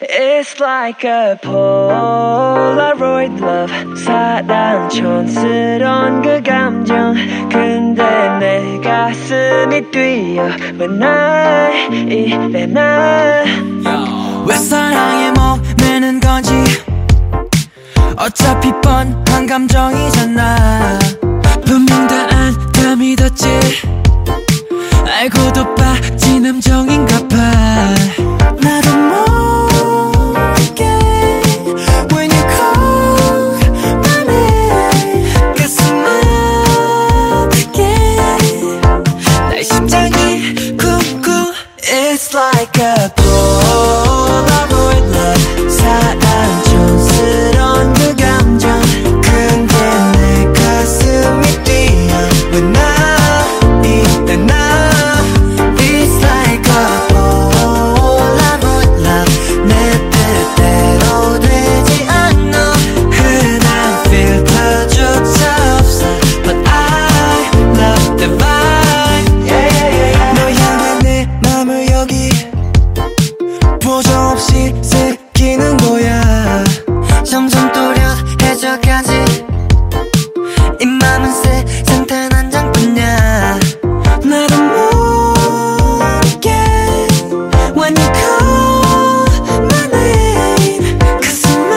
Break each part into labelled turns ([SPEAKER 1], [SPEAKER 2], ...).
[SPEAKER 1] It's like a Polaroid love. 사랑 촌스러운 그 감정. 근데 내 가슴이 뛰어 왜날 이래 난왜
[SPEAKER 2] 사랑에 목매는 건지? 어차피 뻔한 감정이잖아. 분명 다 안다 믿었지 새끼는 거야. 점점 또렷해져가지. 이 맘은 세상 단 한 장뿐이야. 나도 모르게 완전 커만해 가슴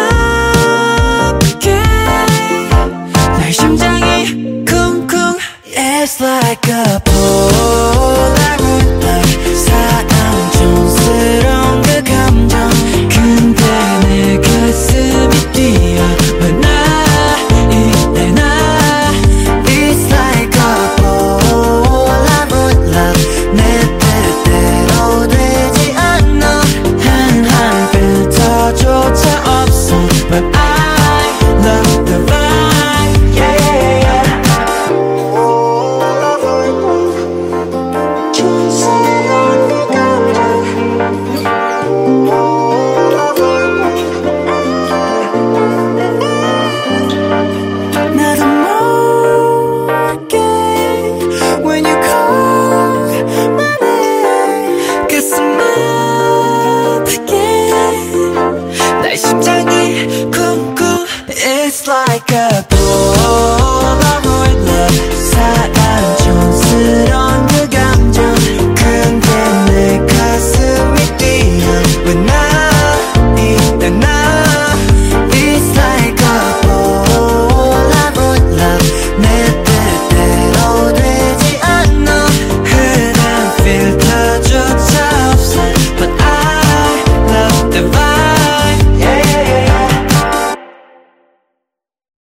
[SPEAKER 2] 아프게. 날 심장이 쿵쿵 It's like a ball